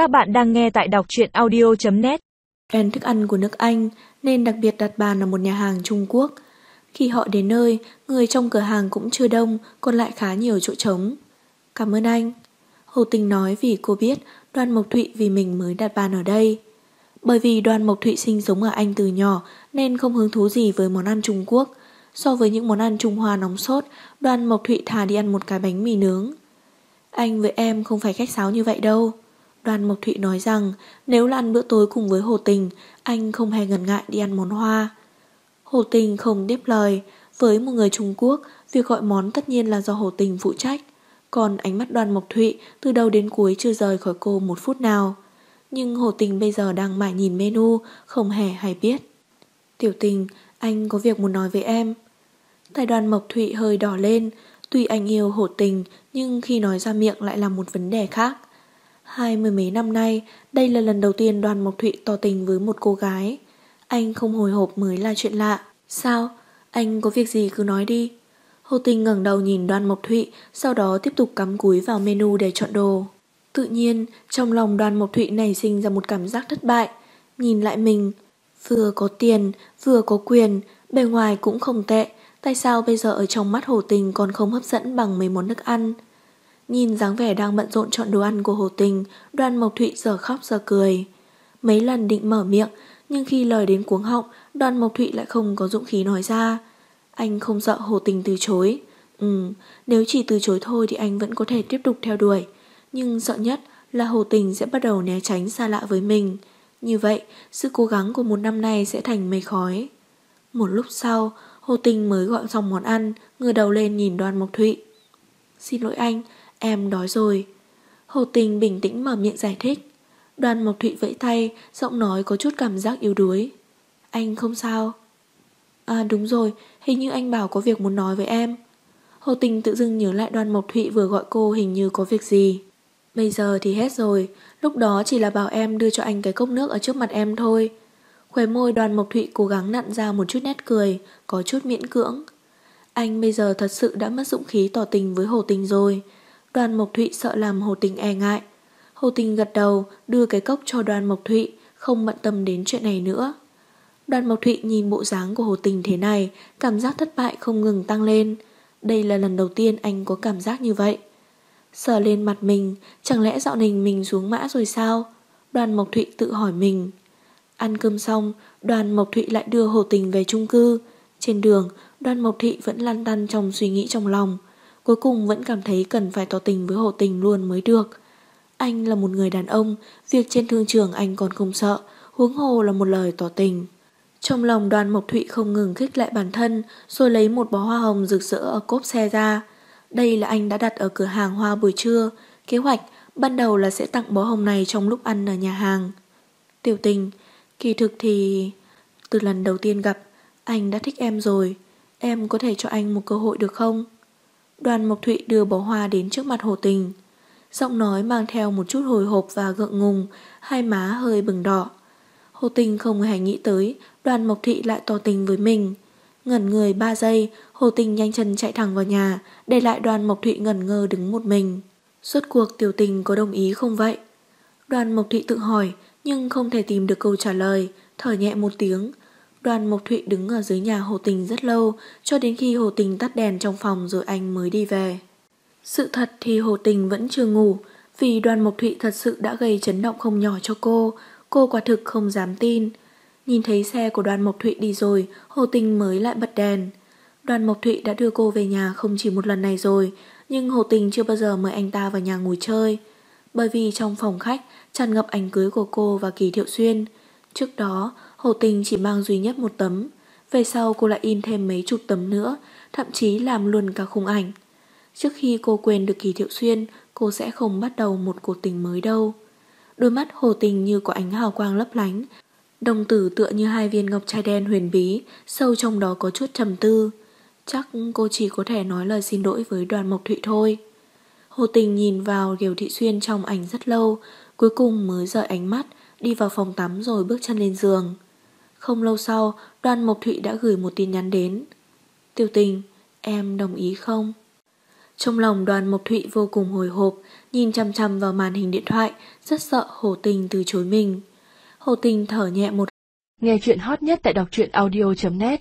Các bạn đang nghe tại đọc truyện audio.net Khen thức ăn của nước Anh nên đặc biệt đặt bàn ở một nhà hàng Trung Quốc. Khi họ đến nơi, người trong cửa hàng cũng chưa đông, còn lại khá nhiều chỗ trống. Cảm ơn anh. Hồ Tình nói vì cô biết đoàn Mộc Thụy vì mình mới đặt bàn ở đây. Bởi vì đoàn Mộc Thụy sinh sống ở Anh từ nhỏ nên không hứng thú gì với món ăn Trung Quốc. So với những món ăn Trung Hoa nóng sốt, đoàn Mộc Thụy thà đi ăn một cái bánh mì nướng. Anh với em không phải khách sáo như vậy đâu. Đoàn Mộc Thụy nói rằng nếu là ăn bữa tối cùng với Hồ Tình, anh không hề ngần ngại đi ăn món hoa. Hồ Tình không đếp lời, với một người Trung Quốc, việc gọi món tất nhiên là do Hồ Tình phụ trách. Còn ánh mắt đoàn Mộc Thụy từ đầu đến cuối chưa rời khỏi cô một phút nào. Nhưng Hồ Tình bây giờ đang mãi nhìn menu, không hề hay biết. Tiểu tình, anh có việc muốn nói với em. Tài đoàn Mộc Thụy hơi đỏ lên, tuy anh yêu Hồ Tình nhưng khi nói ra miệng lại là một vấn đề khác. Hai mươi mấy năm nay, đây là lần đầu tiên đoàn Mộc Thụy tỏ tình với một cô gái. Anh không hồi hộp mới là chuyện lạ. Sao? Anh có việc gì cứ nói đi. Hồ Tình ngẩng đầu nhìn đoàn Mộc Thụy, sau đó tiếp tục cắm cúi vào menu để chọn đồ. Tự nhiên, trong lòng đoàn Mộc Thụy nảy sinh ra một cảm giác thất bại. Nhìn lại mình, vừa có tiền, vừa có quyền, bề ngoài cũng không tệ. Tại sao bây giờ ở trong mắt Hồ Tình còn không hấp dẫn bằng mấy món nước ăn? Nhìn dáng vẻ đang bận rộn chọn đồ ăn của Hồ Tình, đoàn Mộc Thụy giờ khóc giờ cười. Mấy lần định mở miệng, nhưng khi lời đến cuống họng, đoàn Mộc Thụy lại không có dũng khí nói ra. Anh không sợ Hồ Tình từ chối. Ừ, nếu chỉ từ chối thôi thì anh vẫn có thể tiếp tục theo đuổi. Nhưng sợ nhất là Hồ Tình sẽ bắt đầu né tránh xa lạ với mình. Như vậy, sự cố gắng của một năm nay sẽ thành mây khói. Một lúc sau, Hồ Tình mới gọi xong món ăn, ngửa đầu lên nhìn đoàn Mộc Thụy. Xin lỗi anh, Em đói rồi. Hồ Tình bình tĩnh mở miệng giải thích. Đoàn Mộc Thụy vẫy tay, giọng nói có chút cảm giác yếu đuối. Anh không sao. À đúng rồi, hình như anh bảo có việc muốn nói với em. Hồ Tình tự dưng nhớ lại đoàn Mộc Thụy vừa gọi cô hình như có việc gì. Bây giờ thì hết rồi, lúc đó chỉ là bảo em đưa cho anh cái cốc nước ở trước mặt em thôi. Khóe môi đoàn Mộc Thụy cố gắng nặn ra một chút nét cười, có chút miễn cưỡng. Anh bây giờ thật sự đã mất dũng khí tỏ tình với Hồ Tình rồi. Đoàn Mộc Thụy sợ làm Hồ Tình e ngại. Hồ Tình gật đầu, đưa cái cốc cho đoàn Mộc Thụy, không bận tâm đến chuyện này nữa. Đoàn Mộc Thụy nhìn bộ dáng của Hồ Tình thế này, cảm giác thất bại không ngừng tăng lên. Đây là lần đầu tiên anh có cảm giác như vậy. Sờ lên mặt mình, chẳng lẽ dạo nình mình xuống mã rồi sao? Đoàn Mộc Thụy tự hỏi mình. Ăn cơm xong, đoàn Mộc Thụy lại đưa Hồ Tình về chung cư. Trên đường, đoàn Mộc Thụy vẫn lăn tăn trong suy nghĩ trong lòng cuối cùng vẫn cảm thấy cần phải tỏ tình với Hồ Tình luôn mới được. Anh là một người đàn ông, việc trên thương trường anh còn không sợ, huống hồ là một lời tỏ tình. Trong lòng đoàn Mộc Thụy không ngừng khích lại bản thân, rồi lấy một bó hoa hồng rực rỡ ở cốp xe ra. Đây là anh đã đặt ở cửa hàng hoa buổi trưa. Kế hoạch ban đầu là sẽ tặng bó hồng này trong lúc ăn ở nhà hàng. Tiểu tình, kỳ thực thì... Từ lần đầu tiên gặp, anh đã thích em rồi. Em có thể cho anh một cơ hội được không? Đoàn Mộc Thụy đưa bó hoa đến trước mặt Hồ Tình. Giọng nói mang theo một chút hồi hộp và gượng ngùng, hai má hơi bừng đỏ. Hồ Tình không hề nghĩ tới đoàn Mộc Thụy lại tỏ tình với mình. Ngẩn người ba giây, Hồ Tình nhanh chân chạy thẳng vào nhà, để lại đoàn Mộc Thụy ngẩn ngơ đứng một mình. Suốt cuộc tiểu tình có đồng ý không vậy? Đoàn Mộc Thụy tự hỏi, nhưng không thể tìm được câu trả lời, thở nhẹ một tiếng, Đoàn Mộc Thụy đứng ở dưới nhà Hồ Tình rất lâu, cho đến khi Hồ Tình tắt đèn trong phòng rồi anh mới đi về. Sự thật thì Hồ Tình vẫn chưa ngủ, vì đoàn Mộc Thụy thật sự đã gây chấn động không nhỏ cho cô, cô quả thực không dám tin. Nhìn thấy xe của đoàn Mộc Thụy đi rồi, Hồ Tình mới lại bật đèn. Đoàn Mộc Thụy đã đưa cô về nhà không chỉ một lần này rồi, nhưng Hồ Tình chưa bao giờ mời anh ta vào nhà ngồi chơi. Bởi vì trong phòng khách tràn ngập ảnh cưới của cô và Kỳ Thiệu Xuyên. Trước đó, Hồ Tình chỉ mang duy nhất một tấm, về sau cô lại in thêm mấy chục tấm nữa, thậm chí làm luôn cả khung ảnh. Trước khi cô quên được Kỳ Thiệu Xuyên, cô sẽ không bắt đầu một cuộc tình mới đâu. Đôi mắt Hồ Tình như có ánh hào quang lấp lánh, đồng tử tựa như hai viên ngọc trai đen huyền bí, sâu trong đó có chút trầm tư. Chắc cô chỉ có thể nói lời xin lỗi với đoàn Mộc Thụy thôi. Hồ Tình nhìn vào Kiều Thị Xuyên trong ảnh rất lâu, cuối cùng mới rời ánh mắt, đi vào phòng tắm rồi bước chân lên giường. Không lâu sau, đoàn Mộc Thụy đã gửi một tin nhắn đến. Tiểu tình, em đồng ý không? Trong lòng đoàn Mộc Thụy vô cùng hồi hộp, nhìn chăm chăm vào màn hình điện thoại, rất sợ Hồ Tình từ chối mình. Hồ Tình thở nhẹ một Nghe chuyện hot nhất tại đọc truyện audio.net